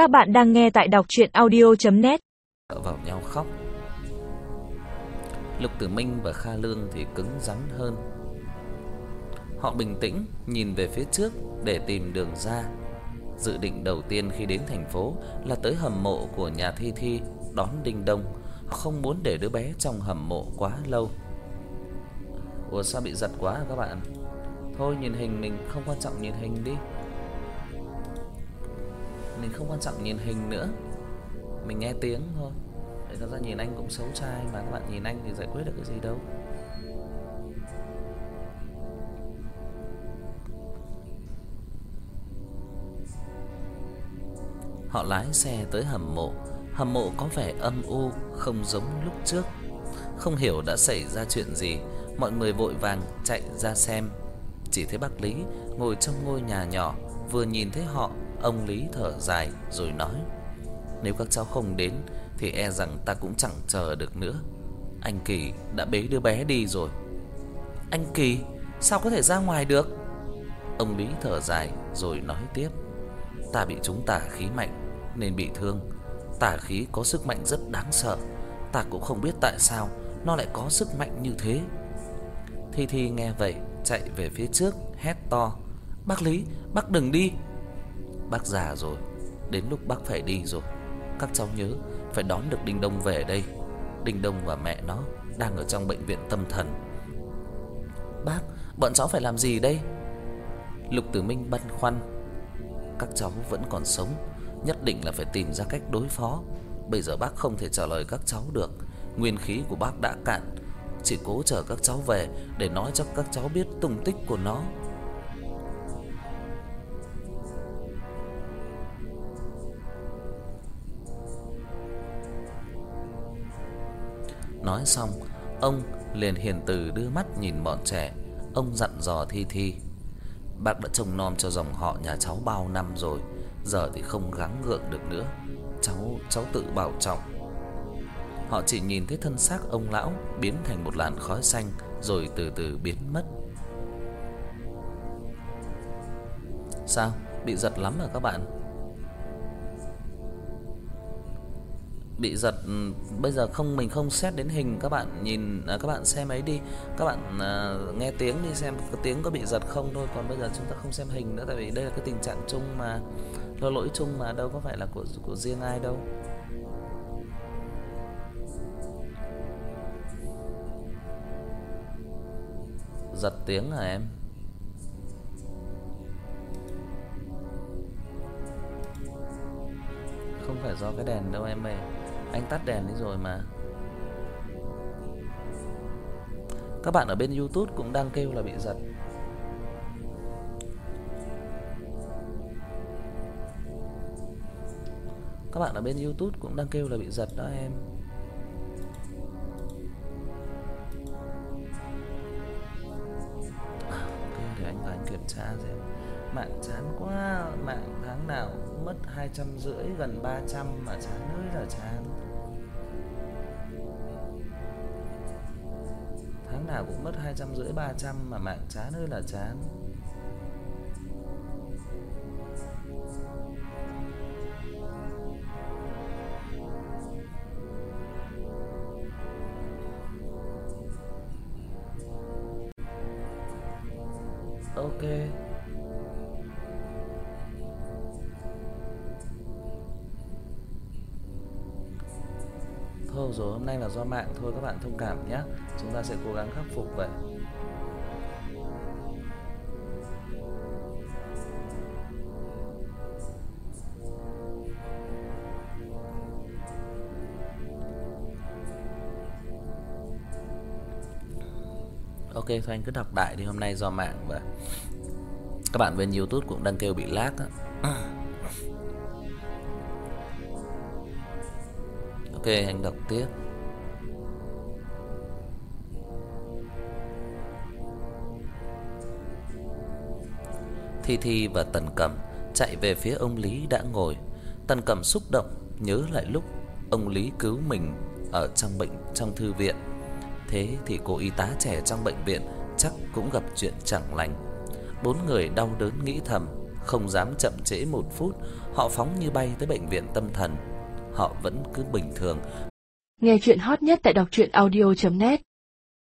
Các bạn đang nghe tại đọc audio net vào nhau khóc. Lục Tử Minh và Kha Lương thì cứng rắn hơn. Họ bình tĩnh nhìn về phía trước để tìm đường ra. Dự định đầu tiên khi đến thành phố là tới hầm mộ của nhà Thi Thi đón Đinh Đông, không muốn để đứa bé trong hầm mộ quá lâu. Ủa sao bị giật quá à các bạn? Thôi nhìn hình mình không quan trọng nhìn hình đi. Mình không quan trọng nhìn hình nữa. Mình nghe tiếng thôi. Để thật ra nhìn anh cũng xấu trai mà các bạn nhìn anh thì giải quyết được cái gì đâu. Họ lái xe tới hầm mộ. Hầm mộ có vẻ âm u, không giống lúc trước. Không hiểu đã xảy ra chuyện gì, mọi người vội vàng chạy ra xem. Chỉ thấy bác Lý ngồi trong ngôi nhà nhỏ, vừa nhìn thấy họ, ông Lý thở dài rồi nói: "Nếu các cháu không đến thì e rằng ta cũng chẳng chờ được nữa. Anh Kỳ đã bế đứa bé đi rồi." "Anh Kỳ, sao có thể ra ngoài được?" Ông Lý thở dài rồi nói tiếp: "Ta bị chúng tà khí mạnh nên bị thương. Tà khí có sức mạnh rất đáng sợ, ta cũng không biết tại sao nó lại có sức mạnh như thế." Thi Thi nghe vậy, chạy về phía trước hét to: "Bác Lý, bác đừng đi." Bác già rồi, đến lúc bác phải đi rồi. Các cháu nhớ phải đón được Đinh Đông về đây. Đinh Đông và mẹ nó đang ở trong bệnh viện tâm thần. Bác, bọn cháu phải làm gì đây? Lục Tử Minh băn khoăn. Các cháu vẫn còn sống, nhất định là phải tìm ra cách đối phó. Bây giờ bác không thể trả lời các cháu được, nguyên khí của bác đã cạn, chỉ cố chờ các cháu về để nói cho các cháu biết tung tích của nó. Nói xong, ông liền hiền từ đưa mắt nhìn bọn trẻ, ông dặn dò Thi Thi: "Bác đã trông nom cho dòng họ nhà cháu bao năm rồi, giờ thì không gắng gượng được nữa. Cháu cháu tự bảo trọng." Họ chỉ nhìn thấy thân xác ông lão biến thành một làn khói xanh rồi từ từ biến mất. Sao? Bị giật lắm à các bạn? Bị giật ừ, bây giờ không mình không xét đến hình các bạn nhìn à, các bạn xem ấy đi. Các bạn à, nghe tiếng đi xem có tiếng có bị giật không thôi, còn bây giờ chúng ta không xem hình nữa tại vì đây là cái tình trạng chung mà lỗi lỗi chung mà đâu có phải là của của riêng ai đâu. giật tiếng hả em? Không phải do cái đèn đâu em ơi. Anh tắt đèn đi rồi mà. Các bạn ở bên YouTube cũng đang kêu là bị giật. Các bạn ở bên YouTube cũng đang kêu là bị giật đó em. À, để anh phải kiểm tra xem Mạng chán quá, Mạng tháng nào mất hai trăm rưỡi, gần 300 Mà chán ơi là chán Tháng nào cũng mất hai trăm rưỡi 300 Mà mạng chán ơi là chán Ok. Thôi rồi, hôm nay là do mạng thôi các bạn thông cảm nhé. Chúng ta sẽ cố gắng khắc phục vậy. Ok thôi anh cứ đọc đại đi hôm nay do mạng và các bạn bên YouTube cũng đang kêu bị lag á. Ok anh đọc tiếp. Thi Thi và Tần Cẩm chạy về phía ông Lý đã ngồi. Tần Cẩm xúc động nhớ lại lúc ông Lý cứu mình ở trong bệnh trong thư viện Thế thì cô y tá trẻ trong bệnh viện chắc cũng gặp chuyện chẳng lành. Bốn người đau đớn nghĩ thầm, không dám chậm trễ một phút, họ phóng như bay tới bệnh viện tâm thần. Họ vẫn cứ bình thường. Nghe chuyện hot nhất tại đọc truyện audio net